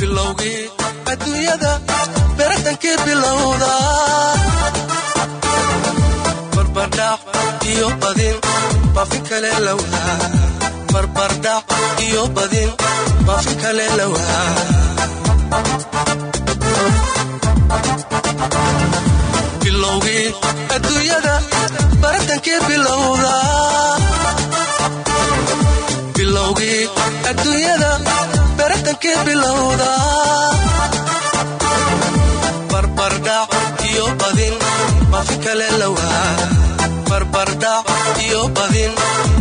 bilowgii adduunyada beratankii bilowda. Barbardhac iyo badin bafi kale lawaa barbardhac iyo badin bafi kale lawaa bilowgii adduunyada baratankii bilowda. Bilowgii adduunyada baratankii bilowda barbardhac iyo badin bafi kale lawaa barbardhac iyo badin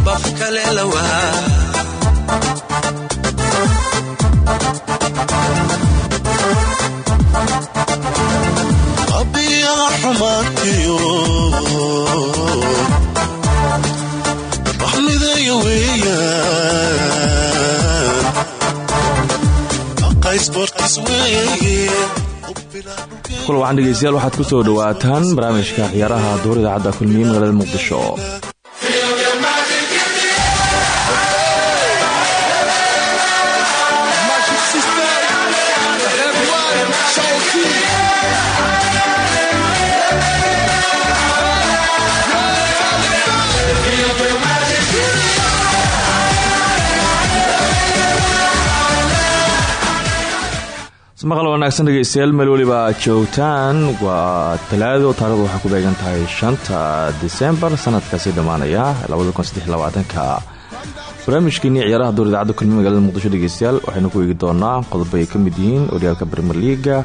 bafi kale lawaa abiyaa xumaantiyo baxmideeya weeyaan kul wacan dhegeystayaal waxaad ku soo dhowaataan barnaamijka ciyaaraha duur idaacadda kulmiye magaalada muqdisho maqal wanaagsan dhegeystayaal meel weliba joogtaan. Waa talaado taarikhdu waxay ku beegan tahay shanta disembar sanadkaasi dhammaanaya ka barnaamijkeenii ciyaaraha duur idaacadda kulmi magaalada muqdisho dhegeystayaal waxaynu ku eegi doonaa qodobo ay ka mid yihiin. Horyaalka brimer liaga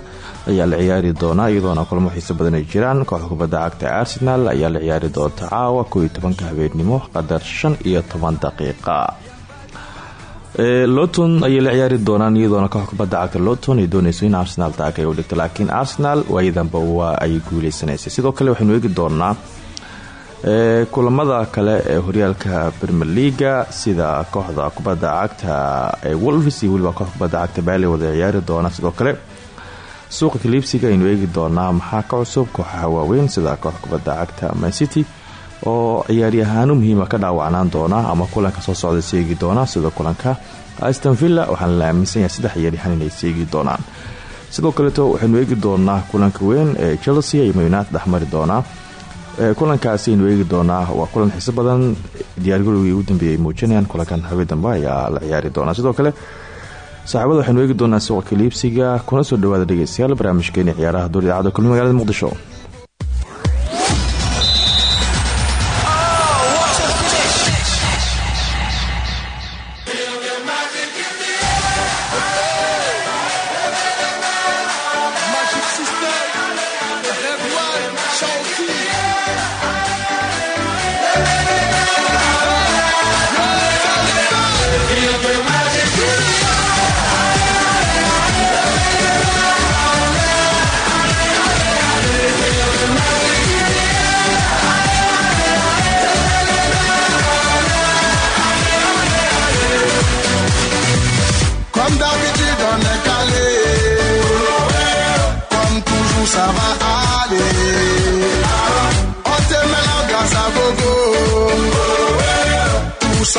ayaa la ciyaari doonaa iyadoona kulamo xiiso badan ay jiraan. Kooxda kubadda cagta arsenal ayaa la ciyaari doonta caawa koo iyo tobanka habeenimo qadar shan iyo toban daqiiqa loton ayay la ciyaari doonaan iyadoona koox kubadda cagta loton ay doonayso in arsenal taag dhigto laakiin arsenal waayadanba waa ay guuleysanaysay. Sidoo kale waxaynu eegi doonaa kulamada kale ee horyaalka brimer leaga sida kooxda kubadda cagta ee wolves iyo weliba kooxda cagta baale wada ciyaari doona. Sidoo kale suuqa kaliibsiga aynu eegi doonaa maxaa ka cusub kooxaha waaweyn sida kooxda kubadda cagta mancity oo ciyaaryahaano muhiima ka dhaawacnaan doona ama kulanka soo socda seegi doona. Sida kulanka aston villa waxaana la aaminsan yahay saddex ciyaaryahaan inay seegi doonaan. Sidoo kaleeto waxaynu eegi doonaa kulanka weyn ee chelsea iyo munited dhexmari doonaa. Kulankaasi aynu eegi doonaa waa kulan xiiso badan. Diyaargarowgii ugu dambeeyay ay muujinayaan kulankan habeen dambe la ciyaari doonaa. Sidoo kale saaxiibada waxaynu eegi doonaa suuqa kaliibsiga kuna soo dhawaada dhegeystayaal barnaamijkeeni ciyaaraha duur idaacadda kulmi muqdisho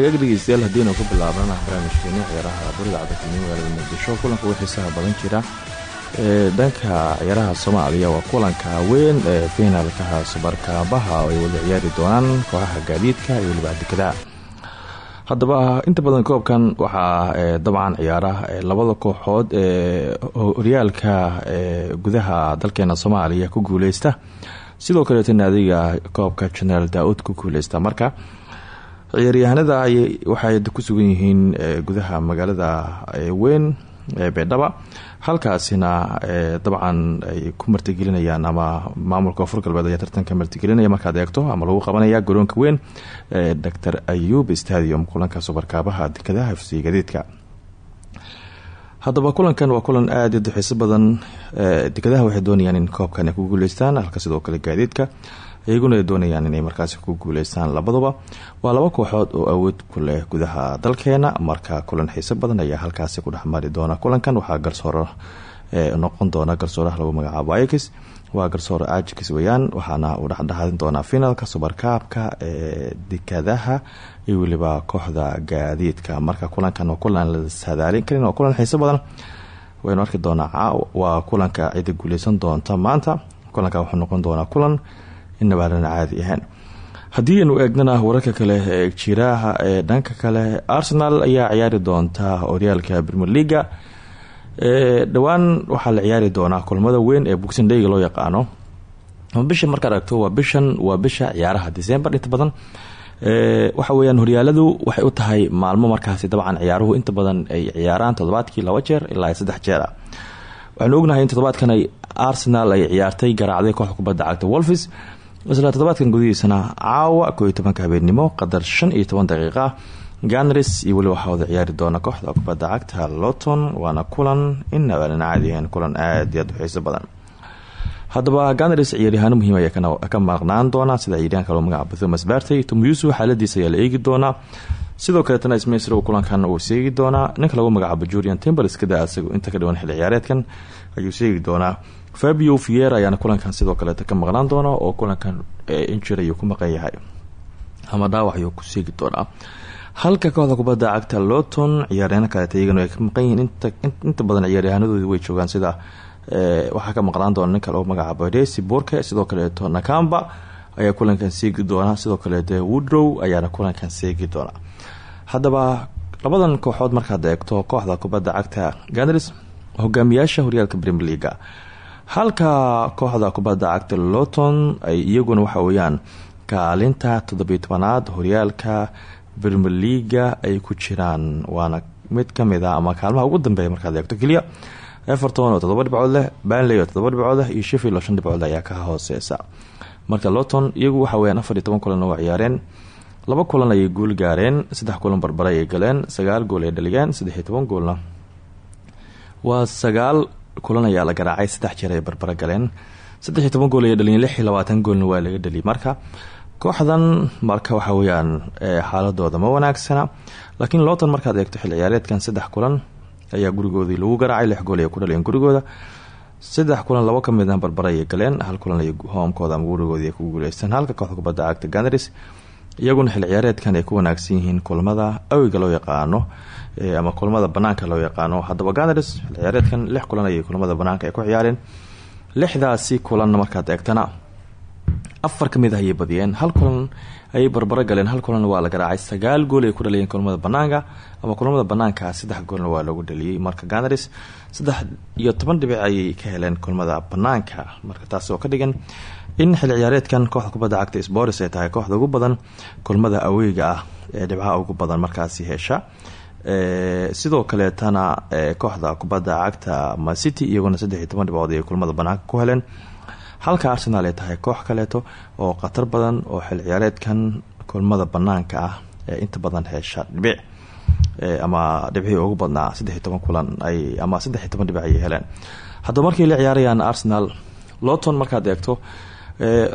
hagaag dhegeystayaal haddiinu ku bilaabana barnaamijkeeni ciyaaraha burida cabdikamiin magaalada muqdisho kulanka ugu xiisaha badan jira dhanka ciyaaraha soomaaliya waa kulanka weyn ee finaalkaha subarkaabaha ay wada ciyaari doonaan kooxaha gaadiidka iyo weliba haddaba inta badan koobkan waxaa dabcan ciyaara labada kooxood ee horyaalka gudaha dalkeena soomaaliya ku guuleysta sidoo kaleeto naadiga koobka genaraal daa-uud ku guuleysta marka ciyaaryahanada waxay ku sugan yihiin gudaha magaalada weyn ee beedhaba halkaasina dabcan ay ku martigelinayaan ama maamulka koonfur galbeed ayaa tartanka martigelinaya. Markaad eegto ama lagu qabanaya garoonka weyn ee doctor ayub stadium kulanka subarkaabaha dekadaha fc gadeedka haddaba kulankan waa kulan aada xiiso badan. Dekadaha waxay doonayaan in koobkan ay ku guuleystaan halka sidoo kale gaadiidka iyaguna ay doonayaan inay markaasi ku guuleystaan labaduba. Waa laba kooxood oo awood ku leh gudaha dalkeena. Marka kulan xiiso badan ayaa halkaasi ku dhexmari doona kulankan. Waxaa garsooro noqon doona garsooraha lagu magacaabo ix waa garsoore ajix weyaan waxaana uu dhexdhexaadin doonaa finalka subarkaabka ee dekadaha iyo weliba kooxda gaadiidka. Marka kulankan waa kulan la sadaalin karin waa kulan xiiso badan waynu arki doonaa waa kulanka cida guuleysan doonta maanta. Kulanka wuxuu noqon doonaa kulan inabaanan caadi ahayn haddii aynu eegnana wararka kale ee jiraha ee dhanka kale arsenal ayaa ciyaari doonta horyaalka premier leaga dhowaan waxaa la ciyaari doonaa kulmada weyn ee boxing dayga loo yaqaano. Bisha marka aragto waa bishan waa bisha ciyaaraha december inta badan. Waxa weyaan horyaaladu waxay u tahay maalmo markaasi dabcan ciyaaruhu inta badan ay ciyaaraan todobaadkii laba jeer ilaa saddex jeer. Ah ognahay in todobaadkan ay arsenal ay ciyaartay garaacday kooxda cagta wolfis isla todobaadkan gudihiisana caawa koo iyo tobanka habeenimo qadar shan iyo ganris iyo weli waxaa ciyaari doona kooxda kubadda cagta loton waana kulan inabaanan caadiyahayn kulan aada iyo aad badan haddaba ganris ciyaaryahaano muhiim ayaa ka maqnaan doona sida ciyaaryahanka loo magacaabo thomas bartey tomyusu xaaladiisa ayaa la eegi sidoo kaleetana smasr kulankan uu seegi doonaa ninka lagu magacaabo jurian timberskada isagu inta ka dhiwan xilli ciyaareedkan ayuu seegi doonaa fabio fier ayaana kulankan sidoo kaleeta ka maqnaan doona oo kulankan injir ayuu ku maqan yahay. Ama dhaawac ayuu ku seegi doonaa. Halka kooxda kubadda cagta loton ciyaaryaano kaleeta iyagana ay ka maqan yihiin. Inta badan ciyaaryahaanadoodi way joogaan sida waxaa ka maqnaan doona ninka lagu magacaabo desi borke sidoo kaleeto nakamba ayaa kulankan seegi doona sidoo kaleeto woodrow ayaana kulankan seegi doona haddaba labadan kooxood markaad eegto kooxda kubadda cagta ganris hogaamiyaasha horyaalka premier leaga halka kooxda kubadda cagta loton ay iyaguna waxa weyaan kaalinta toddobiyo tobanaad horyaalka premier leaga ay ku jiraan. Waana mid ka mid a ama kaalmaha ugu dambeeya markaad eegto keliya everton oo todoba dhibcood leh banley oo todoba dhibcood leh iyo sheffield oo shan dhibcood ayaa ka hooseysa marka loton iyagu waxa weyaan afar kulan oo ciyaareen laba kulan ayay guul gaareen saddex kulan barbare galeen sagaal gool ay dhaliyeen saddex goolna. Waa sagaal kulan ayaa la garaacay saddex jeer ay barbaro galeen. Saddex iyo toban gool ayay dhaliyeen lix iyo labaatan goolna waa laga dhaliyay. Marka kooxdan marka waxa weyaan xaaladooda ma wanaagsana laakiin loton markaad eegto xil saddex kulan ayaa gurigoodii lagu garaacay lix gool ay ku dhaleen gurigooda. Saddex kulan labo ka midna barbare ayay galeen hal kulan ay hoomkooda ama gurigoodii ku guuleysteen. Halka kooxda kubadda cagta ganris iyaguna xil ay ku wanaagsan yihiin kulmada awiga loo yaqaano ama kulmada banaanka loo yaqaano. Haddaba ganris xil ciyaareedkan lix kulan ayay kulmada banaanka ay ku ciyaareen. Lixdaasi kulan markaad eegtana afar ka ah ayay badiyeen. Hal kulan ayay barbaro galeen. Hal kulan waa la garaacay sagaal gool ay ku dhaliyeen kulmada banaanka ama kulamada banaanka saddex goolna waa lagu dhaliyey marka ganris saddex iyo toban dhibic ayay ka heleen kulmada banaanka. Marka taas oo ka dhigan in xil ciyaareedkan kooxda kubadda cagta sports ay tahay kooxda ugu badan kulmada aweyga ah ee dhibcaha ugu badan markaasi hesha sidoo kaleetana kooxda kubadda cagta macity iyaguna saddex iyo toban dhibcood ay kulmada banaanka ku heleen. Halka arsenal ay tahay koox kaleeto oo khatar badan oo xil ciyaareedkan kulmada banaanka ah ee inta badan hesha dhibic ama dhibcihii ugu badnaa saddex iyo toban kulan ay ama saddex iyo toban dhibic heleen. Haddaba markii la ciyaarayaan arsenal loton markaad eegto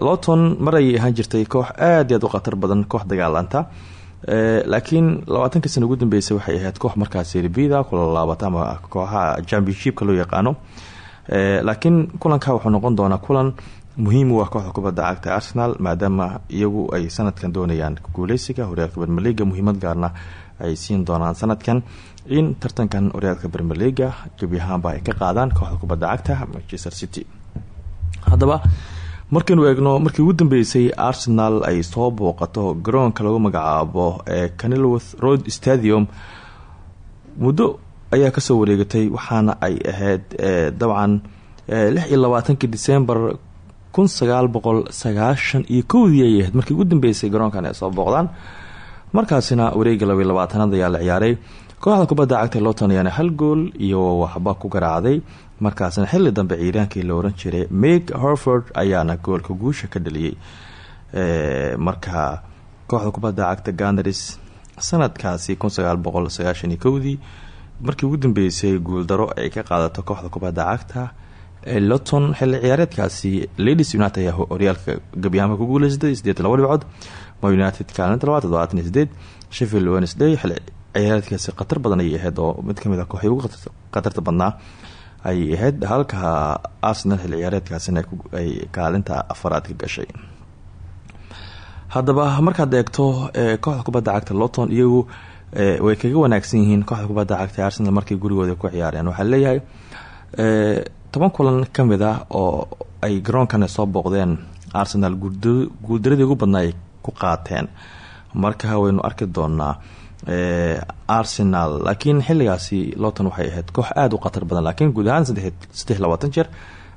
loton mar ayay ahaan jirtay koox aad iyo aad u khatar badan koox dagaalanta laakiin labaatankii sana ugu dambeysay waxay ahayd koox markaas serbida kula laabata ama kooxaha championshipka loo yaqaano. Laakiin kulanka wuxuu noqon doonaa kulan muhiim u ah kooxda kubadda cagta arsenal maadaama iyagu ay sanadkan doonayaan guuleysiga horyaalka bermeliga muhiimad gaarna ay siin doonaan sanadkan. In tartankan horyaalka bermeliga gebi ahaanba ay ka qaadaan kooxda kubadda cagta manchester city. Haddaba markaynu eegno markii ugu dambeysay arsenal ay soo booqato garoonka lagu magacaabo ee road stadium. Muddo ayaa ka soo wareegatay waxaana ay ahayd dabcan lix iyo labaatankii december kun sagaal boqol sagaashan iyo kowdii ay ahayd. Markii ugu dambeysay garoonkan ay soo booqdaan markaasina wareega labaiy labaatanaad ayaa la ciyaaray kooxda kubadda cagta loton ayaana hal gool iyo waxba ku garaacday. Markaasna xilli dambe ciiraankii la oran jiray meg horford ayaana goolka guusha ka dhaliyey marka kooxda kubadda cagta gandaris sanadkaasi iyo kowdii markii ugu dambeysay guuldaro ay ka qaadato kooxda kubadda cagta ee loton xilli ciyaareedkaasi ladies united ayaa horyaalka gabyaamaha ku guuleysatay sideetan laba dhibcood ma united kaalinta labaad todobaatan iyo sideed sheffield wednesday xilli ciyaareedkaasi khatar badan ayay ahayd oo mid ka mid a ah kooxii ugu khatarta badnaa ayay ahayd halka arsenal xilli ciyaareedkaasina ay kaalinta afaraad ka gashay. Haddaba markaad eegto kooxda kubadda cagta loton iyagu way kaga wanaagsan yihiin kooxda kubadda cagta arsenal markay gurigooda ku ciyaareen. Waxaa leeyahay toban kulan ka mid ah oo ay garoonkana soo booqdeen arsenal guuldaradii ugu badnaa ay ku qaateen. Marka waynu arki doonaa arsenal. Laakiin xiligaasi loton waxay ahayd koox aada u khatar badan laakiin guud ahaan saddex labaatan jeer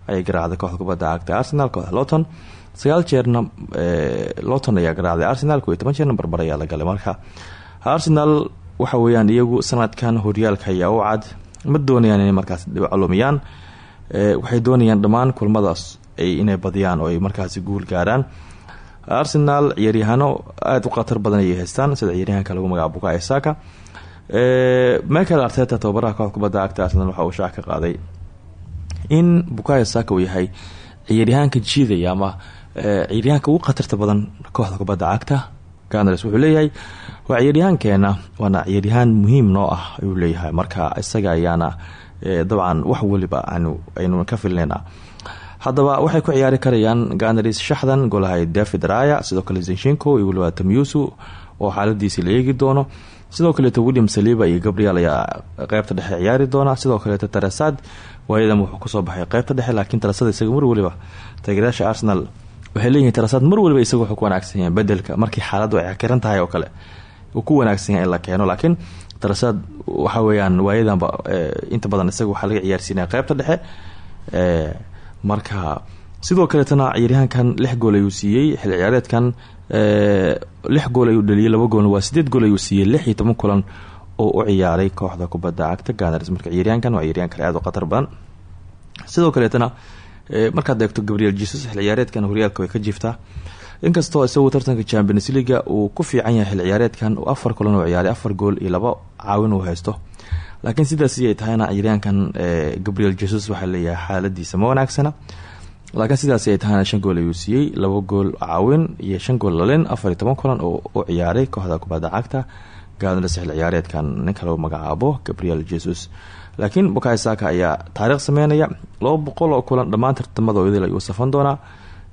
ayay garaacday kooxda kubadda cagta arsenal kooxda loton sagaal jeerna loton ayaa garaacday arsenal ko toban jeerna barbar ayaa la galay. Marka arsenal waxa weeyaan iyagu sanadkan horyaalka ayaa u cad. Ma doonayaan inay markaas dhibcalumiyaan waxay doonayaan dhammaan kulmadaas inay badiyaan oo ay markaasi guul gaaraan arsenal ciyaaryahaano aada u khatar badan ayay haystaan sida ciyaaryahanka lagu magaca bukayo saka. Michael arteta tababaraha kooxda kubadda cagta arsenal waxa uu shaac ka qaaday. In bukayo saka uu yahay ciyaaryahaanka jiidaya ama ciyaaryahanka ugu khatarta badan kooxda kubadda cagta ganars wuxuu leeyahay waa ciyaaryahaankeena waana ciyaaryahaan muhiim noo ah ayuu leeyahay. Marka isaga ayaana dabcan wax weliba aynu ka filnayna haddaba waxay ku ciyaari karayaan ganars shaxdan golahay david raya sidoo kale zenshinko iyo weliba tamyusu oo xaaladiisii la doono. Sidoo kaleeto william saliba iyo gabriel ayaa qeybta dhexe ciyaari doona. Sidoo kaleeto taresad waayadan wuxuu ku soo baxay qeybta dhexe laakiin tarasada isaga mar weliba taageerayaasha arsenal waxay leeyihiin tarasaad mar waliba isaga wuxuu ku wanaagsan yahay bedelka markii xaaladdu ay xakiran tahay oo kale uu ku wanaagsan yahay in la keeno laakiin tarasaad waxa weeyaan waayadanba eh, inta badan isaga waxaa laga ciyaarsiinaya qeybta dhexe eh, marka sidoo kaleetana ciyaaryahankan lix gool ayuu siiyey xil ciyaareedkan eh, lix gool ayuu dhaliyay laba goolna waa sideed gool ayuu siiyey lix iyo kulan oo u ciyaaray kooxda kubadda cagta ganars marka ciyaaryahankan waa ciyaaryahan kale aad u khatar badan. Sidoo kaleetana Eh, markaad eegto gabriel jesus xil ciyaareedkan horyaalka way ka jiiftaa. Inkastoo isagu tartanka champions leaga uu ku fiican yahay xil ciyaareedkan afar kulan oo ciyaaray afar gool iyo laba caawin uu haysto laakiin sidaasi ay tahayna ciyaaryaankan eh, gabriel jesus waxaa leeyahay xaaladiisa ma wanaagsana. Laakiin sidaasi ay tahayna shan gool ayuu siiyey laba gool caawin iyo shan gool lalin afar toban oo u ciyaaray kooxda kubadda cagta gaadnales xil ciyaareedkan. Ninka lagu magacaabo gabriel jesus. Laakiin bukayo saka ayaa taariikh sameynaya laba boqol oo kulan dhammaan tartamada idil ayuu safan doonaa.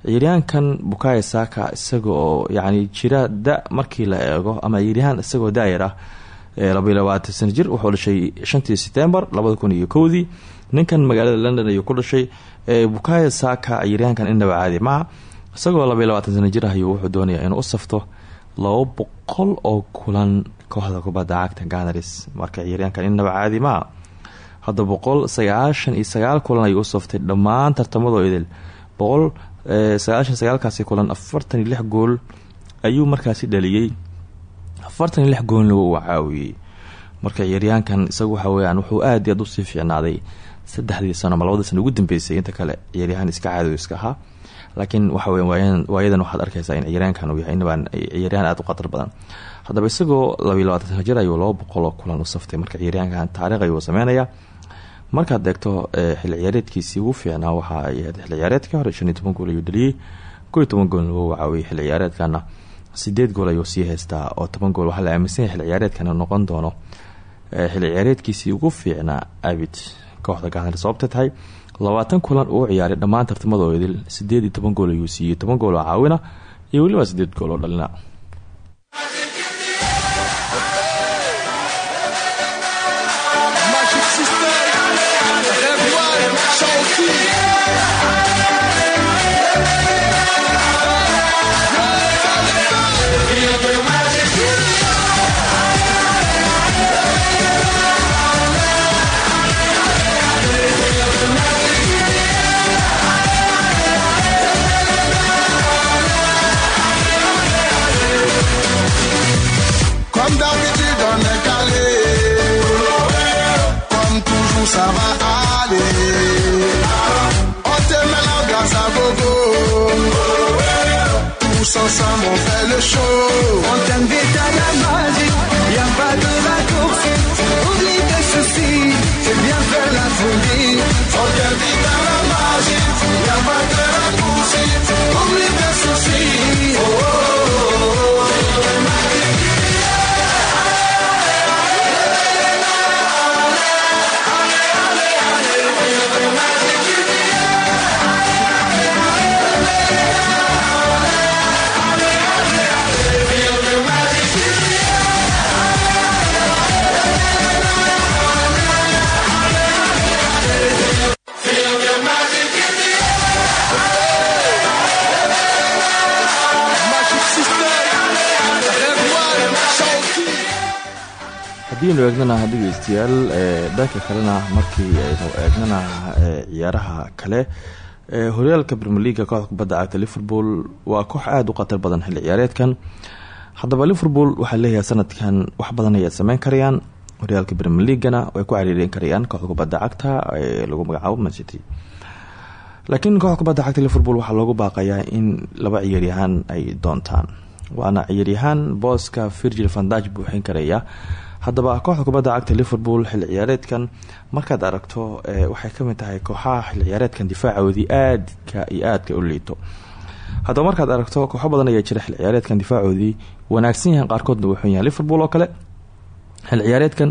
Ciyaaryahankan bukayo saka isaga oo jira da markii la eego ama ciyaaryahaan isagoo daayar ah labaiy labaatan sana jir wuxuu dhashay shantii setembar labada kun iyo kowdii. Ninkan magaalada london ayuu ku dhashay bukayo saka ciyaaryahankan indhaba caadi maha isagoo labaiy labaatan sana jir ayuu wuxuu doonaya inuu u safto laba boqol oo kulan kooxda kubadda cagta ganaris marka ciyaaryahankan indhaba caadi maha hadda boqol sagaashan iyo sagaal kulan ayuu u saftay dhammaan tartamadoo idil. Boqol sagaashan sagaalkaasi kulan afartan iyo lix gool ayuu markaasi dhaliyey afartan lix goolna uu caawiyey. Marka ciyaaryahankan isagu waxa weyaan wuxuu aad iyo aad u sii fiicnaaday. Saddexdii sano ama sano ugu dambeysay inta kale ciyaaryahan iska caado iska ahaa laakiin waxa weya waayadan waxaad arkaysaa in ciyaaryahankan uu yahay inabaan ciyaaryahan aad u khatar badan. Haddaba isagoo labayo labaatan sana jir ayuu laba boqoloo kulan u saftay. Marka ciyaaryahankan taariikh ayuu sameynayaa markaad eegto eh, xilli ciyaareedkiisii ugu fiicnaa waxa ay ahayd xilli ciyaareedkii hore shan iyo toban gool ayuu dhaliyey. Ko iyo toban goolna xilli ciyaareedkana sideed gool ayuu sii haystaa oo toban gool. Waxa la aaminsanya xil ciyaareedkana noqon doono. Eh, xil ciyaareedkiisii ugu fiicnaa abid kooxda gacanr sababta tahay labaatan kulan uu ciyaaray dhammaan tartamadoo idil sideed iyo toban gool ayuu siiyey. Toban gool oo caawina iyo weliba sideed gool oo dhalina. Haddiinu eegnana dhegeystayaal dhanka kalena markii aynu eegnana ciyaaraha kale horyaalka brmeliga kooxda kubadda cagta liverpool waa koox aada u khatar badan xilli ciyaareedkan. Haddaba liverpool waxaa leeyahay sanadkan wax badan ayaad sameyn karayaan. Horyaalka brmeligana way ku cariirin karayaan kooxda kubadda cagta ee lagu magacaabo mancity laakiin kooxda kubadda cagta liverpool waxaa loogu baaqayaa in laba ciyaaryahaan ay doontaan. Waana ciyaaryahaan booska virgil vandaj buuxin karaya haddaba kooxda kubadda cagta liverpool xilli ciyaareedkan markaad aragto waxay ka mid tahay kooxaha xilli ciyaareedkan difaacoodii aadka iyo aadka u liito. Haddaba markaad aragto kooxo badan ayaa jira xilli ciyaareedkan difaacoodii wanaagsan yahan qaarkoodna wuxuu yahay liverpool oo kale. Xilli ciyaareedkan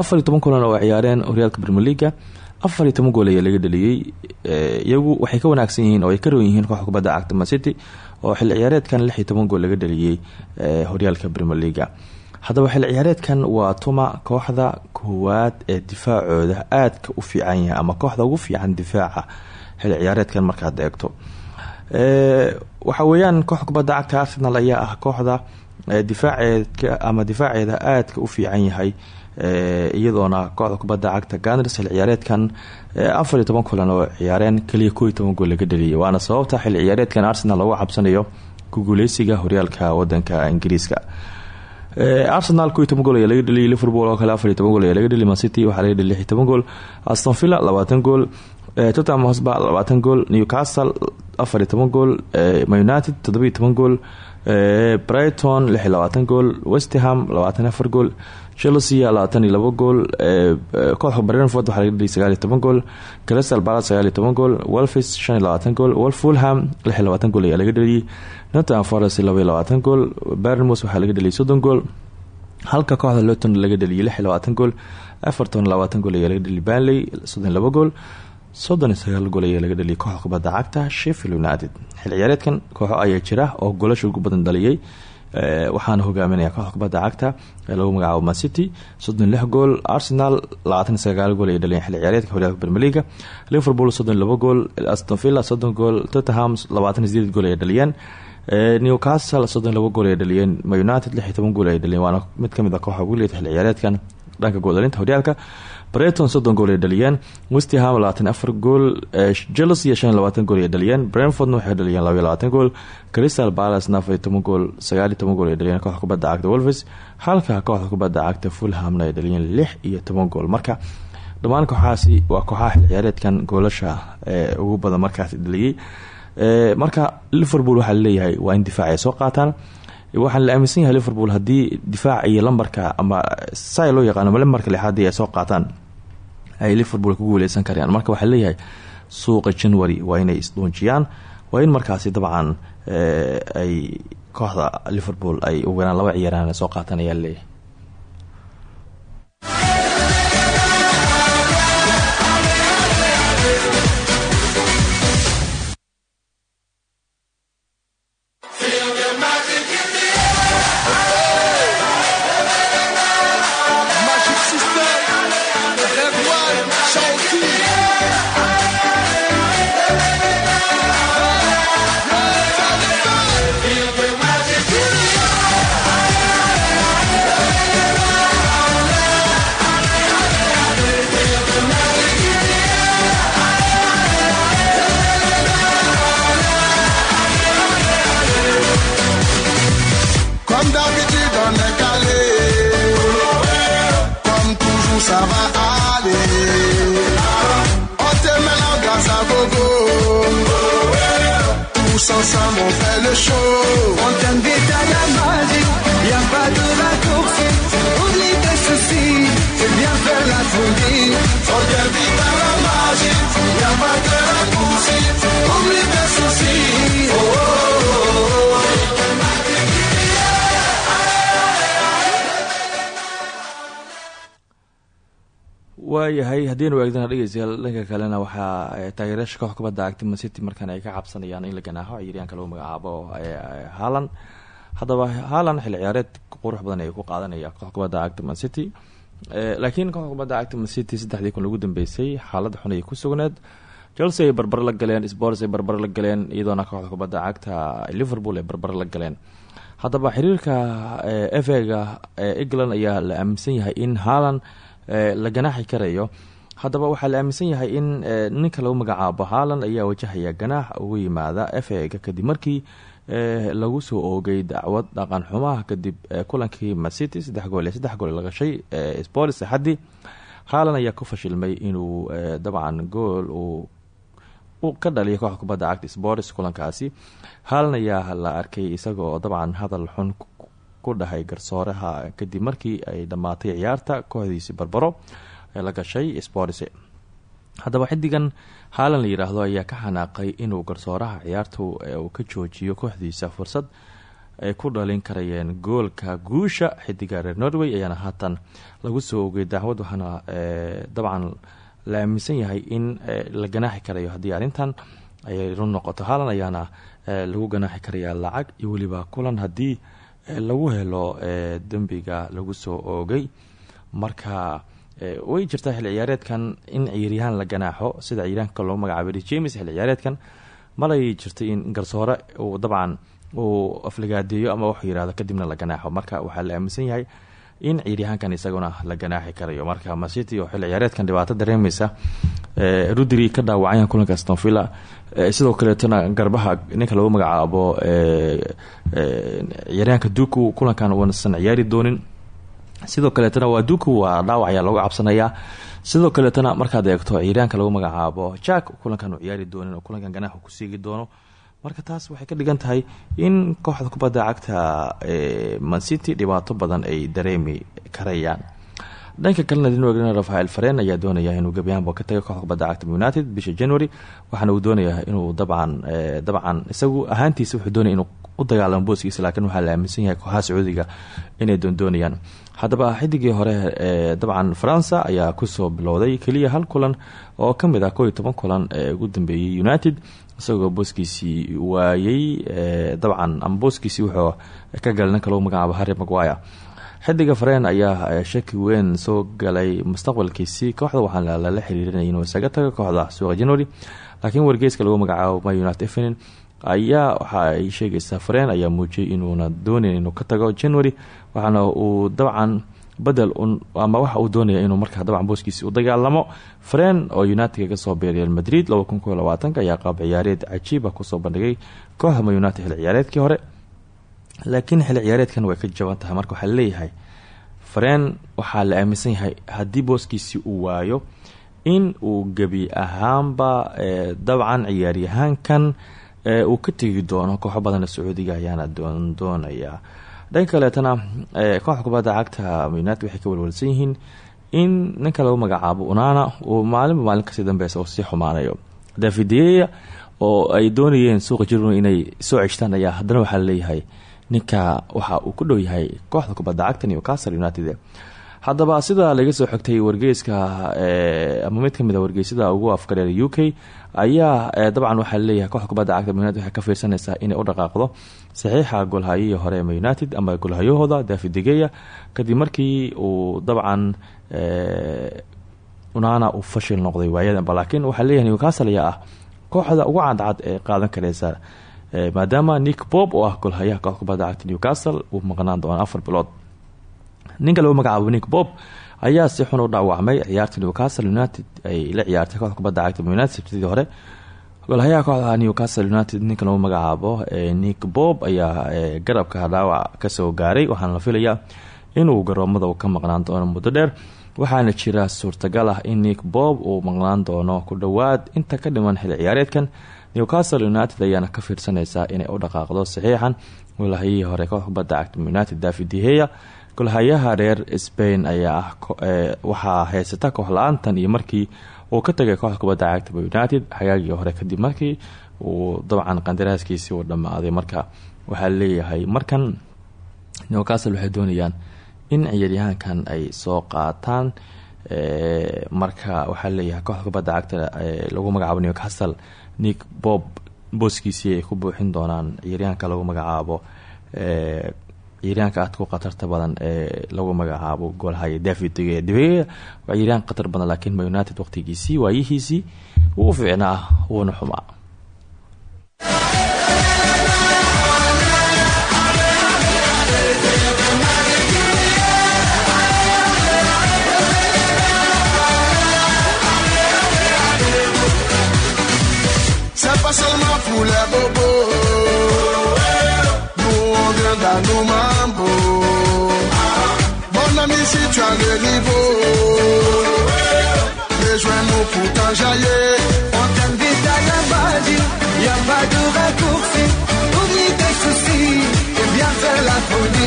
afar iyo toban kulan oo ciyaareen horyaalka brmeliga afar iyo toban gool ayaa laga dhaliyey iyagu waxay ka wanaagsan yihiin oo ay ka roon yihiin kooxda kubadda cagta mancity oo xilli ciyaareedkan lix iyo toban gool laga dhaliyey horyaalka brmeliga haddaba xilli ciyaareedkan waa tuma kooxda koowaad ee difaacooda aadka u fiican yahay ama kooxda ugu fiican difaaca. Xilli ciyaareedkan markaad eegto. Waxa weeyaan kooxda kubadda cagta arsenal ayaa ah kooxda difaaceedka ama difaaceeda aadka u fiican yahay. Iyadoona kooxda kubadda cagta ganars xilli ciyaareedkan afar iyo toban kulan oo ciyaareen keliya koo iyo toban gool laga dhaliyay. Waana sababta xilli ciyaareedkan arsenal looga cabsanayo ku guuleysiga horyaalka wadanka ingiriiska arsenal ko iyo toban gool ayaa laga dheliyay liverpool oo kale afar toban gool ayaa laga dheliy mancity waxaa laga dheliy lix toban gool aston villa labaatan gool tottenham hosba labaatan gool newcastle afar toban gool united toddoba iyo toban gool brighton lix labaatan gool westham labaatan afar gool chelsea labaatan iyo labo gool kooxda brentford waxaa laga dheliyay sagaal iyo toban gool crystal palace sagaal iyo toban gool wolfis shan iyo gool wolfulham lix iyo labaatan gool ayaa laga dheliyay nottingham forest laba iyo gool barnmos waxaa laga dheliyay soddon gool halka kooxda luton laga dheliyay lix gool everton labaatan gool ayaa laga dheliyay banley soddon iyo gool soddon iyo sagaal gool ayaa laga dheliyay kooxda cagta sheffield united. Xil ciyaareedkan kooxo ayaa jira oo golasha ugu badan dhaliyay waxaana hogaaminaya kooxda kubadda cagta ee lagu magacaabo mancity soddon lix gool arsenal labaatan sagaal gool ay dhaliyeen xilli ciyaareedka horyaalka bermeliga liverpool soddon labo gool aston villa soddon gool tottenham labaatan sideed gool ay dhaliyeen newcastle soddon labo gool ay dhaliyeen united lix toban gool ay dhaliyeen waana mid ka mid a kooxa ugu liita xilli ciyaareedkan. Dhanka gooldhalinta horyaalka breton soddon gool ay dhaliyeen westham labaatan afar gool chelsea shan iyo labaatan gool ay dhaliyeen brentfordna waxay dhaliyeen laba iyo gool crystal balacena afar iyo toban gool sagaal iyo toban gool ay dhaliyeen kooxda kubadda cagta wolves halka kooxda kubadda cagta fulhamna ay dhaliyeen lix iyo toban gool. Marka dhammaan kooxahaasi waa kooxaha xil goolasha ee ugu badan markaas dhaliyey marka liverpool waxaa la leeyahay waa in difaac ay soo qaataan waxaan la aaminsan yahay liverpool haddii difaac iyo lambarka ama sa loo yaqaano lambarka lixaadii ay soo qaataan ay liverpool ku guuleysan karayaan marka waxaa leeyahay suuqa january waa inay isdhuunjiyaan waa in markaasi dabcan ay kooxda liverpool ay ugu yaraan laba ciyaaraan soo qaataan ayaa leeyahay haddiinu eegdana dhegeystayaal dhanka kalena waxaa taageerayaasha koox kubadda cagta mancity markaan ay ka cabsanayaan in la ganaaxo ciyaaryaanka lagu magacaabo haalan haddaba haalan xilli ciyaareed qurux badan ay ku qaadanaya koox kubadda cagta mancity laakiin koox kubadda cagta mancity kun ugu dambeysay xaalada xun ay ku sugneed chelsea barbar la galeen sports ay barbar la galeen iyadoona kooxda liverpool ay barbar la galeen. Haddaba xiriirka efega england ayaa la aaminsan yahay in haalan la ganaaxi karayo haddaba waxaa la aaminsan yahay in ninka lagu magacaabo haalan ayaa wajahaya ganaax ugu yimaada efega kadib markii lagu soo oogay dacwad dhaqan xumaha kadib kulankii mancity saddex gool saddex gool la gashay sports axadii haalan ayaa ku fashilmay inuu dabcan gool uu ka dhaliya kooxda kubadda cagta sports kulankaasi. Haalan ayaa la arkay isagoo dabcan hadal xun ku dhahay garsooraha kadib markii ay dhammaatay ciyaarta kooxdiisi barbaro ee la gashay sports. Haddaba xidigan haalan la yiraahdo ayaa ka xanaaqay inuu garsooraha ciyaartu uu ka joojiyo kooxdiisa fursad ay ku dhalin karayeen goolka guusha xidiga reer norway ayaana haatan lagu soo ogay dacwad waxaana dabcan la aaminsan yahay in la ganaaxi karayo. Haddii arrintan ay run noqoto haalan ayaana lagu ganaaxi karayaa lacag iyo weliba kulan haddii lagu helo dembiga lagu soo oogay. Marka way jirtaa xilli ciyaareedkan in ciyaaryahaan la ganaaxo sida ciyaaryaanka loo magacaabay james xilli ciyaareedkan. Malay jirtay in garsoore uu dabcan uu afligaadeeyo ama wuxuu yihahdo kadibna la ganaaxo. Marka waxaa la aaminsan yahay in ciyaaryahaankan isaguna la ganaaxi karayo. Marka macity oo xilli ciyaareedkan dhibaato dareemeysa rudri ka dhaawacaya kulanka stonvilla sidoo kaleetona garbaha ninka lagu magacaabo ciyaaryahanka duku kulankan uunasan ciyaari doonin sidoo kaleetona waa duku waa dhaawac ayaa looga cabsanayaa. Sidoo kaleetona markaad eegto ciyaaryahanka lagu magacaabo jack kulankan uu ciyaari doonin oo kulankan ganaaxu ku siigi doono. Marka taas waxay ka dhigan tahay in kooxda kubadda cagta mancity dhibaato badan ay dareemi karayaan. Dhanka kalena dinu rafael faren ayaa doonaya inuu gebiyahanba ka taga kooxda cagta united bisha january waxaana uu doonaya inuu dabcan dabcan isagu ahaantiisa wuxuu doonaya inuu u dagaalamo booskiisa laakiin waxaa la aaminsan yahay kooxaha sacuudiga inay doondoonayaan haddaba xidigii hore ee dabcan faransa ayaa ku soo bilowday keliya hal kulan oo ka mid ah koo iyo toban kulan ee ugu dambeeyey united isagoo booskiisii waayey dabcan ama booskiisii wuxuu ka galay lagu magacaabo harry maguire. Xidiga fareen ayaa shaki weyn soo galay mustaqbalkiisii kooxda waxaa lala xiriirinaya inuu isaga tago kooxda suuqa january laakiin wargeyska lagu magacaabo my united evening ayaa waxa ay sheegaysaa fareen ayaa muujiyay inuuna doonayn inuu ka tago january waxaana uu dabcan bedel ama waxa uu doonaya inuu markaa dabcan booskiisi u dagaalamo. Fareen oo united ka soo beer real madrid ayaa qaab ciyaareed cajiiba ku soo bandhigay kooxda ma united xilli ciyaareedkii hore. Laakiin xilli ciyaareedkan way ka jaban tahay marka waxaa fareen waxaa la aaminsan yahay haddii booskiisi uu waayo in uu gebi ahaanba dabcan ciyaaryahaankan uu ka tegi doono kooxo badan sacuudiga ayaana doondoonaya dhanka kaleetana kooxda kubadda cagta united waxay ka walwalsan yihiin in ninka lagu magacaabo unana uu maalinba maalin ka sii dambeysa sii xumaanayo. Davideya oo ay doonayeen suuqa jirun inay soo ceshtaan ayaa haddana waxaa la leeyahay ninka waxa uu ku dhow yahay kooxda kubadda cagta newcastle united haddaba sida laga soo xigtay wargeyska ama mid ka mid a wargeysyada ugu afkareer u k ayaa dabcan waxaa la leeyahay kooxda kubadda cagta united waxay ka fiirsanaysaa inay u dhaqaaqdo saxiixa golhayihii hore ma united ama golhayahooda david degeya kadib markii uu dabcan unana uu fashil noqday waayadanba laakiin waxaa leeyahay newcastle ayaa ah kooxda ugu cadcad ee qaadan kareysa maadaama nick bob oo ah golhayaha cagta newcastle uu maqnaan doono afar bilood ninka lagu magacaabo nick bob ayaa si xun u dhaawacmay ciyaarta newcastle united ay la ciyaartay kooxda cagta united sabtidii hore. Golhayaha kooxda newcastle united ninka lagu magacaabo nick bob ayaa garabka dhaawac ka soo gaaray waxaana la filayaa inuu garoomada ka maqnaan doono muddo dheer. Waxaana jira suurtagal ah in nick bob uu maqnaan doono ku dhowaad inta ka dhiman xilli ciyaareedkan. Newcastle united ayaana ka fiirsanaysaa inay u dhaqaaqdo saxiixan golhayihii hore kooxda kubadda cagta united david deheya golhayaha reer spain ayaa ah waxaa haysata koox la'aantan iyo markii uu ka tagay kooxda kubadda cagta united xagaagii hore kadib markii uu dabcan qandaraaskiisii uu dhammaaday. Marka waxaa leeyahay markan newcastle waxay doonayaan in ciyaaryahaankan ay soo qaataan marka waxaa leeyahay kooxda kubadda cagta lagu magacaabo newcastle nick bob booskiisii ay ku buuxin doonaan ciyaaryahanka lagu magacaabo ciyaaryahanka aadka u khatarta badan ee lagu magacaabo goolhaya david dve waa ciyaaryahan khatar badan laakiin ma united waqtigiisii waayihiisii wuu fiicnaa wuuna xumaa magie, y faire la folie.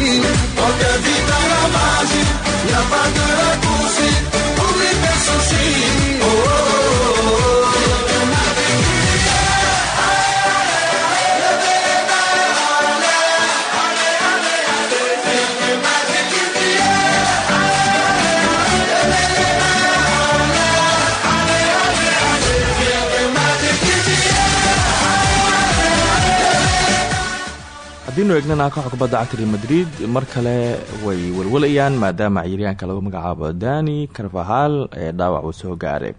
Haddiinu eegnana kooxda kubadda cagta real madrid. Mar kale way walwalayaan maadaama ciyaaryahanka lagu magacaabo dani carvahal ee dhaawac uu soo gaaray.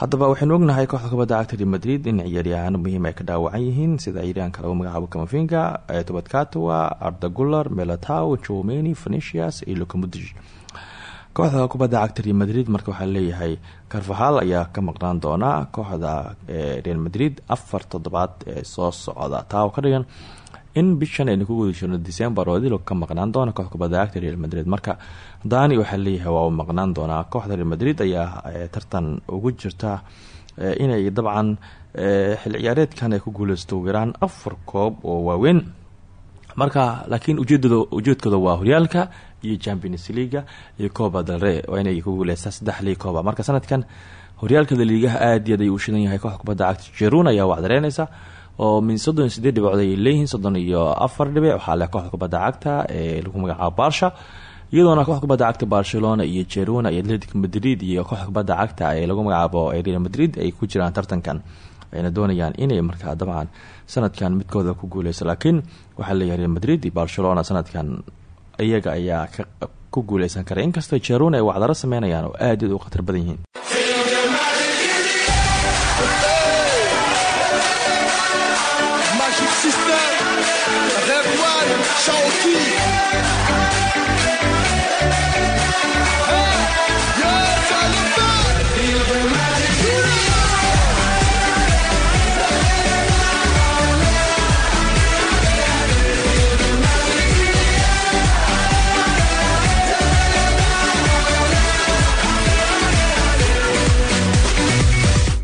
Haddaba waxaynu ognahay kooxda kubadda cagta real madrid in ciyaaryahaano muhiim ay ka dhaawacan yihiin sida ciyaaryahanka lagu magacaabo kamafinga tobadkatowa ardagular melatow jomeni venetias iyo locomudish kooxda kubadda cagta real madrid marka waxaa leeyahay carvahal ayaa ka maqnaan doona kooxda real madrid afar toddobaad ee soo socda. Taa oo in bishan aynu ku guda jirno oo dilo ka maqnaan doona cagta real madrid. Marka dani waxaa leeyahay waa maqnaan doonaa. Kooxda real madrid ayaa tartan ugu jirta inay dabcan xil ciyaareedkan ay ku guuleysto ugu yaraan afar koob oo waaweyn. Marka laakiin ujeedooda ujeedkooda waa horyaalka iyo champions leaga iyo coba dalre waa inay ku guuleystaa saddex lii kooba marka sanadkan horyaalka daliigaha aad iyo aad ayuu u shidan yahay. Kooxda kubadda ayaa wacdareynaysa oo min soddon iyo sideed dhibcood ay leeyihiin soddon iyo afar dhibic waxaa leh kooxda kubadda cagta ee lagu magacaabo barsha iyadoona kooxda kubadda cagta barcelona iyo jeruna iyo atletic madrid iyo kooxda kubadda cagta ee lagu magacaabo real madrid ay ku jiraan tartankan. Ayna doonayaan inay markaa dabcan sanadkan midkooda ku guuleyso laakiin waxaa leeyahay real madrid iyo barcelona sanadkan iyaga ayaa ku guuleysan kara. Inkastoo jeruna ay wacdaro sameynayaan oo aad u khatar badan yihiin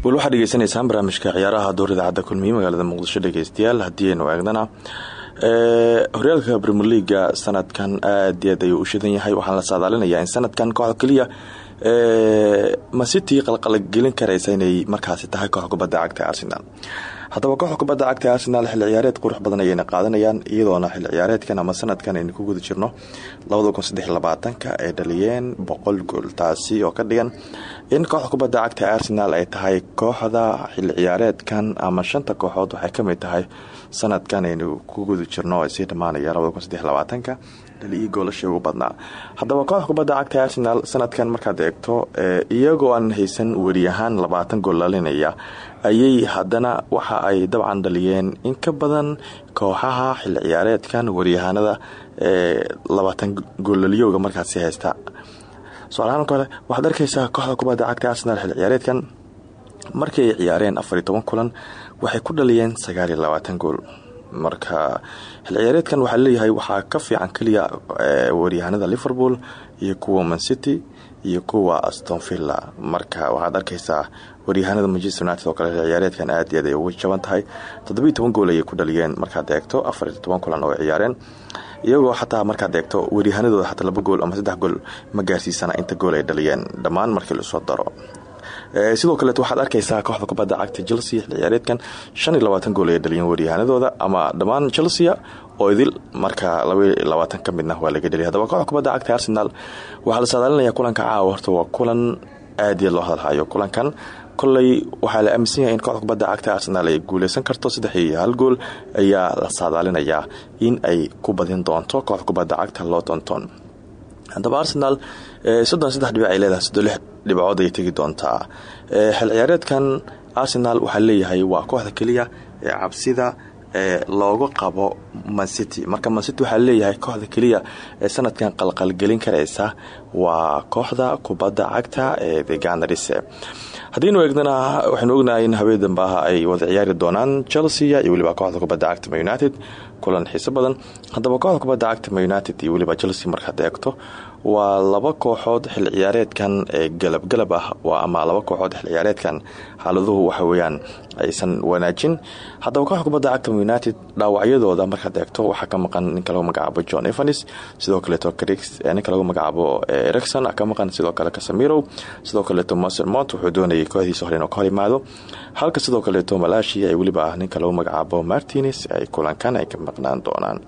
wal waxaad dhegeysanaysaan barnaamijka ciyaaraha door idaacadda kulmiye magaalada muqdisho dhegeystayaal. Haddii aynu eegnana horyaalka premier leaga sanadkan aad aad ayuu u shidan yahay. Waxaana la saadaalinayaa in sanadkan kooxda keliya macity qalqalgelin karaysa inay markaasi tahay kooxda kubadda cagta arsenal haddaba kooxda kubadda cagta arsenal xilli ciyaareed qurux badan ayayna qaadanayaan iyadoona xilli ciyaareedkan ama sanadkan aynu ku guda jirno. Ka ay dhaliyeen boqol gool taasi oo ka dhigan. In kooxda kubadda cagta arsenal ay tahay kooxda xilli ciyaareedkan ama shanta kooxood waxay ka mid tahay sanadkan aynu ku guda jirno ay sii dhamaanaya ka dhaliyii goolasha ugu badnaa. Haddaba kooxda kubadda cagta arsenal sanadkan markaad eegto iyagoo aan haysan weriyahaan labaatan gool lalinaya ayay haddana waxa ay dabcan dhaliyeen in ka badan kooxaha xilli ciyaareedkan waryahaanada labaatan goolaliyowga markaasi haysta. Su'aalahaan kale waxaad arkaysaa kooxda kubadda cagta arsenal xilli ciyaareedkan markii ciyaareen afariyo toban kulan waxay ku dhaliyeen sagaal iyo labaatan gool. Marka xilli ciyaareedkan waxaa leeyahay waxaa ka fiican keliya waryahanada liverpool iyo kuwa mancity iyo kuwa astonvilla marka waxaad arkaysaa waryahanada manchester united oo kale ciyaareedkan aad iyo aad ay ugu jaban tahay. Toddobiiy toban gool ayay ku dhaliyeen markaad eegto afariyo toban kulan oo ciyaareen. Iyagoo xataa markaad eegto waryahanadooda xataa laba gool ama saddex gool ma gaarsiisana inta gool ay dhaliyeen dhammaan markii la soo daro sidoo kaleet waxaad arkaysaa kooxda kubadda cagta chelsea xil ciyaareedkan. Shan gool ay dhaliyeen waryahanadooda ama dhammaan chelsea oo idil marka labaatan ka midna waa laga dheliyay hadaba kooxda kubadda cagta arsenal waxaa la saadaalinaya kulanka caawa horta waa kulan aad iyo loo hadalhayo kulankan koley waxaa la aaminsan yahay in kooxda kubadda cagta arsenal ay guuleysan karto. Saddex iyo hal gool ayaa la saadaalinayaa in ay ku badin doonto kooxda kubadda cagta lotonton haddaba arsenal soddon saddex dhibic ay leedahay soddon lix dhibcood ay tegi doontaa. Xil ciyaareedkan arsenal waxaa leeyahay waa kooxda keliya ee cabsida ee looga qabo mancity marka mancity waxaa leeyahay kooxda keliya ee sanadkan qalqalgelin karaysa waa kooxda kubadda cagta ee the ganars haddiinu eegnana waxaynu ognahay in haween dambaha ay wada ciyaari doonaan chelsea iyo weliba kooxda kubadda cagta united. Kulan xiiso badan kooxda kubadda cagta united iyo weliba chelsea markaad eegto waa laba kooxood xil ciyaareedkan ee galabgalab ah. Ama laba kooxood xil ciyaareedkan. Xaaladuhu waxa weyaan aysan wanaajin. Haddaba kooxda kubadda cagta united dhaawacyadooda markaad eegto waxaa ka maqan ninka lagu magacaabo john evans sidoo kaleeto ninka lagu magacaabo ericson ka maqan sidoo kale casamirow sidoo kaleeto maser mont wuxuu doonayay kooxdiisa hore inuu ka hor imaado. Halka sidoo kaleeto malashi ay weliba ah ninka lagu magacaabo martines ay kulankan ay ka maqnaan doonaan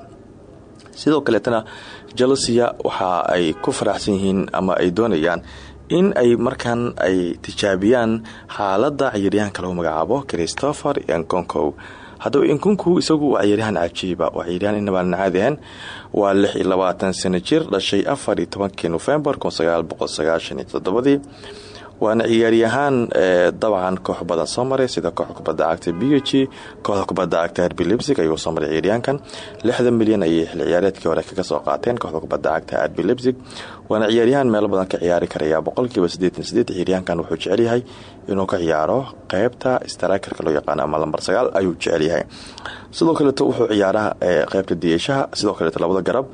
sidoo kaleetana chelsea waxa ay ku faraxsan yihiin ama ay doonayaan in ay markan ay tijaabiyaan xaalada ciyaaryahanka lagu magacaabo christopher nkonkow haddaba inkunku isagu waa ciyaaryahan cajiiba waa ciyaaryahan inabaan caadi ahayn. Waa lix iyo labaatan sano jir dhashay afar iyo tobankii nofembar kun waana ciyaaryahaan dabcan koox badan soo maray sida kooxda kubadda cagta b h kooxda kubadda cagta herbi libsig ayuu soo maray ciyaaryahankan. Milyan ayay xil hore kaga soo qaateen kooxda kubadda cagta herbi libsig waana ciyaaryahaan meelo badan ka ciyaari karaya boqolkiiba ciyaaryahankan wuxuu jecel yahay inuu ka ciyaaro qeybta straakerka loo yaqaano ama lambar sagaal ayuu jecel yahay. Sidoo kaleeto wuxuu ciyaaraa qeybta diyeeshaha sidoo kaleeto labada garab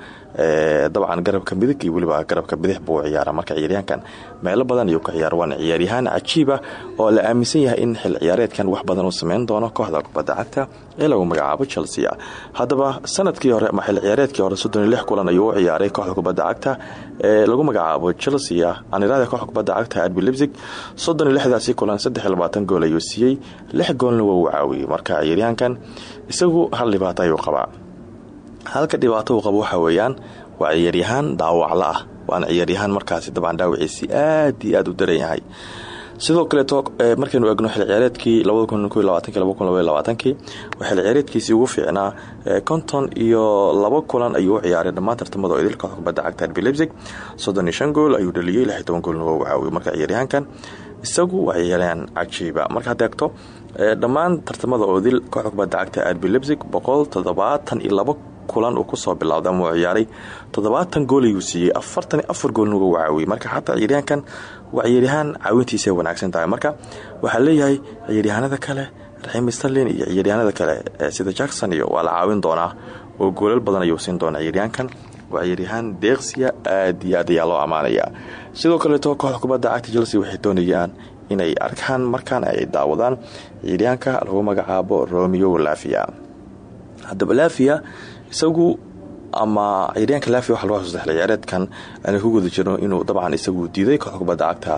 dabcan garabka midig iyo weliba garabka bidix buu ciyaara marka ciyaaryahankan. Meelo badan ayuu ka ciyaara waana ciyaaryahaan cajiiba oo la aaminsan yahay in xil ciyaareedkan wax badan uu sameyn doono kooxda kubadda cagta ee lagu magacaabo chelsea. Haddaba sannadkii hore ama xil ciyaareedkii hore soddon lix kulan ayuu ciyaaray kooxda kubadda cagta ee lagu magacaabo chelsea. Anirada kooxda kubadda cagta arbi libsig soddon iyo kulan saddex labaatan gool ayuu siiyey lix goolna waa uu marka ciyaaryahankan isagu hal dhibaato ayuu qabaa halka dhibaato uu qabo waxaa weeyaan waa ciyaaryahaan dhaawacla ah. Waana ciyaaryahaan markaasi dabcan dhaawiciisi aad iyo aad u daran yahay. Sidoo kaleeto markaynu eegno xil ciyaareedkii waa xil ciyaareedkiisii ugu fiicnaa konton iyo labo kulan ayuu u dhammaan tartamada oo idil kooxda kubadda cagta arbi lebsig soddon shan gool ayuu dhaliyey lix iyo toban goolna waa u caawiyo marka ciyaaryahaankan isagu waa ciyaaryahaan cajiiba. Markaad eegto dhammaan tartamada oo idil kooxda cagta arbi lebsig kulan uu ku soo bilowda ama uu ciyaaray toddobaatan gool ayuu siiyey. Afartan afar goolna caawiyey marka xataa ciyaaryahankan waa ciyaaryahaan caawintiisa wanaagsan tahay. Marka waxaa leeyahay ciyaaryahanada kale raxiim sterlin iyo ciyaaryahanada kale sida jackson iyo waa caawin doonaa oo goolal badan ayuu siin doonaa. Ciyaaryahankan waa ciyaaryahaan deeqsiya aad iyo aad loo ammaanaya sidoo kaleeto kooxda kubadda cagta chelsea waxay doonayaan inay arkaan markaan ay daawadaan. Ciyaaryahanka lagu magacaabo romeo lafia. Haddaba lafia isagu ama ciyaaryaanka lafia waxa lagu xasuusta xil ciyaareedkan aanu ku guda jirno inuu dabcan isagu diiday kooxda kubadda cagta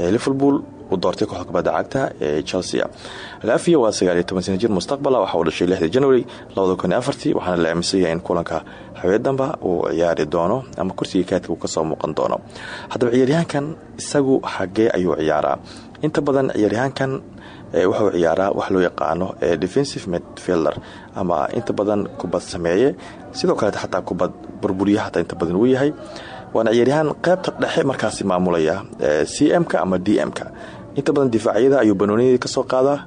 ee liverpool. U doortay kooxda cagta ee chelsea. Lafia waa sagaaliyo toban sana jir mustaqbala waxa uu dhashay lixdii january labada kun iyo afartii waxaana la aaminsan yahay in kulanka habeedamba uu ciyaari doono ama kursiga kaadka uu ka soo muuqan doono. Haddaba ciyaaryahankan isagu xagee ayuu ciyaaraa. Inta badan ciyaaryahankan wuxuu ciyaaraa wax loo yaqaano defensive midfielder ama inta badan kubad sameeye. Sidoo kaleet xataa kubad burburiya xataa inta badan uu yahay. Waana ciyaaryahaan qeybta dhexe markaasi maamulaya c m-ka ama d m-ka inta badan difaacyada ayuu banooniyadii ka soo qaadaa.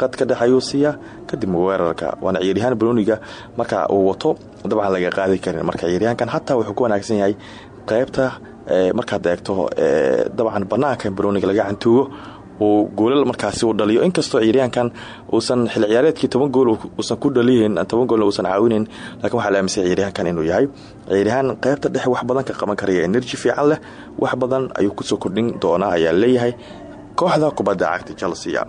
Qadka dhexe ayuu siiyaa. Kadib weerarka. Waana ciyaaryahaan banooniga marka uu wato dabcan laga qaadi karin. Marka ciyaaryahankan xataa wuxuu ku wanaagsan yahay qeybta markaad eegto dabcan banaanka banooniga laga cantuugo uu goolal markaasi uu dhaliyo. Inkastoo ciyaaryahankan uusan xil ciyaareedkii toban gool uusan ku dhaliyin toban goolna uusan caawinin laakiin waxaa la aaminsan ciyaaryahankan inuu yahay. Ciyaaryahaan qeybta dhexe wax badan ka qaban karaya energy fiican leh wax badan ayuu ku soo kordhin doonaa ayaa leeyahay. Kooxda kubadda cagta chelsea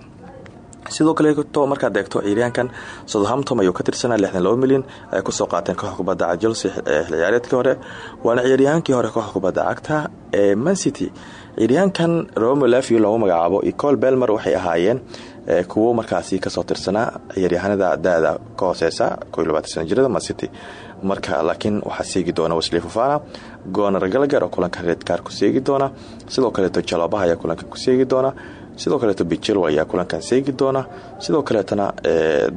sidoo kaleeto markaad eegto ciyaaryahankan southampton ayuu ka tirsanaa milyan ay ku soo qaateen kooxda chelsea xilciyaareedkii hore. Waana ciyaaryahankii hore kooxda kubadda cagta ee mancity ciyaaryahankan romo lafio loogu magacaabo iyo col waxay ahaayeen kuwo markaasi ka soo tirsanaa ciyaaryahanada da-da ka hooseysa jirada mancity marka laakiin waxaa seegi doona wesley fofana gonar galagar oo kulanka redkaar ku seegi doona. Sidoo kaleeto jalobaha ayaa kulanka ku seegi doona sidoo kaleeto bijelo ayaa kulankan seegi doona. Sidoo kaleetana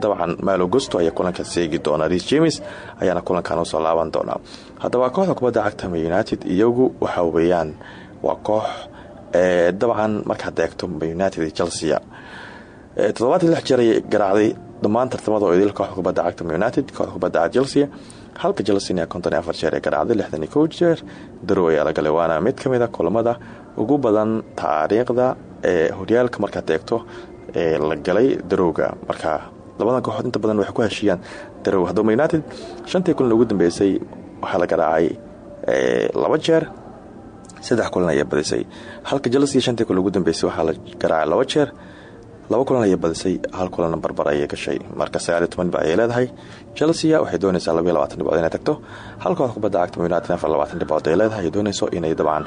dabcan malo gusto ayaa kulankan seegi doona. Ris james ayaana kulankan u soo laaban doona. Haddaba kooxda kubadda cagta united. Iyagu waxa weeyaan waa koox dabcan markaad eegto united chelsea toddobaatan lix jeer ayay garaacday dhammaan tartamada oo idil kooxda kubadda cagta united kooxda chelsea halka chelsea konton afar jeer ee garaacday lixdan kow jeer. Darow ayaa la galay mid ka mid a kulamada ugu badan taariikhda horyaalka markaad eegto ee la galay darowga. Marka labadan kooxood inta badan waxay ku heshiiyaan darow. Haddaba united shantii kulan ugu dambeysay waxaa la garaacay laba jeer saddex kulan ayay badisay. Halka chelsea shantii kulan ugu dambeysay waxaa la garaacay laba jeer laba kulan ayay badisay. Hal kulanna barbar gashay. Marka sagaaliyo toban dhibac ayay leedahay. Chelsea waxay doonaysaa labayo labaatan inay tagto. Hal koox kubadda cagta united afar labaatan dhibcood ay leedahay. Ay doonayso inay dabcan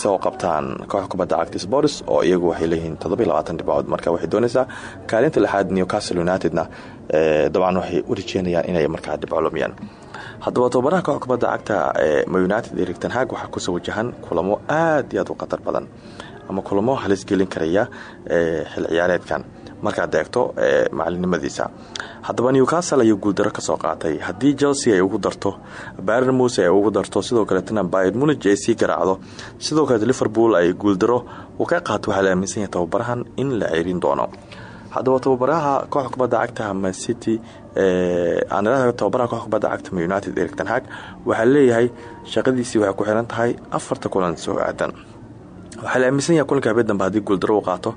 soo qabtaan kooxda kubadda cagta sports oo iyagu waxay leeyihiin dhibcood marka waxay doonaysaa kaalinta lixaad newcastle unitedna dabcan waxay u rajeynayaan inay markaa dhibco lumiyaan. Haddaba tobabaraha kooxda kubadda cagta ee united erik tanhag waxaa ku soo wajahan kulamo aad iyo aad u khatar badan ama kulamo halis gelin karaya xil ciyaareedkan markaad eegto macalinimadiisa haddaba newcastle ayuu guuldaro ka soo qaatay. Haddii chelsea ay ugu darto barnmous ay ugu darto sidoo kaleetna bayr munij ay sii garaacdo. Sidoo kaleet liverpool ay guuldaro uu ka qaato waxaa la aaminsan yahay tababarahan in la ceerin doono. Haddaba tababaraha kooxda kubadda cagta mancity tababaraha kooxda kubadda cagta united erik tanhag waxaa leeyahay shaqadiisii waxay ku xiran tahay afarta kulan soo aadan waxaa la aaminsan yahay kulanka habeen dambe haddii qaato.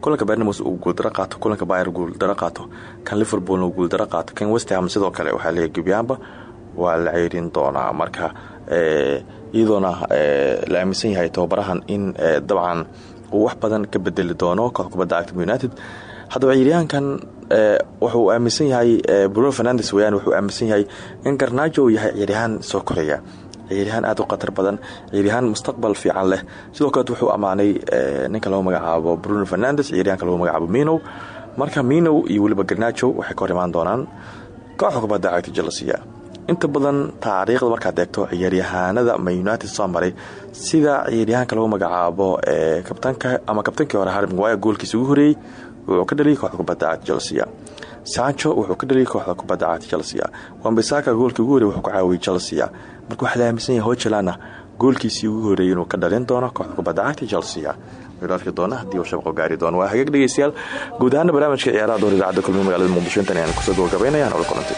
Kulanka barnamos uu guuldaro qaato kulanka bayr guuldaro qaato. Kan liverpool uu guuldaro qaato kan westham sidoo kale waxaa leeyahay gubyaanba waa la ceyrin doonaa marka iyadoona la aaminsan yahay tababarahan in dabcan uu wax badan ka bedeli doono koox kubadda cagta united. Haddaba ciyaaryahankan wuxuu aaminsan yahay bruno fernandes weyaan wuxuu aaminsan yahay in garnaajo yahay ciyaaryahaan soo koraya ciyaaryahaan aad u khatar badan ciyaaryahaan mustaqbal fiican leh. Sidoo kaleet wuxuu ammaanay ninka lagu magacaabo bruno fernandes ciyaaryahanka lagu magacaabo minow marka minow iyo weliba garnaajo waxay ka imaan doonaan kooxda kubadda cagta inta badan taariikhda markaad eegto ciyaaryahaanada ma united soo maray sida ciyaaryahaanka lagu magacaabo kabtanka ama kabtankii hore harry maguire goolkiisa ugu horeeyey wuxuu ka dhaliyay kooxda kubadda cagta sancho wuxuu ka dhaliyay kooxda kubadda cagta chelsea wambisaka goolkii ugu horey wuxuu ka caawiyey chelsea marka waxaa la aaminsan yahay hojalana goolkiisii ugu horeeyey inuu ka dhalin doono kooxda kubadda cagta chelsea waynu arki doona haddii uu shabaqo gaari doono. Waa hagaag dhegeystayaal. Guud ahaana barnaamijka ciyaaraha door idaacadda kulmiye magaalada muqdisho intan ayaan ku soo gabagabaynayaan ola kulantay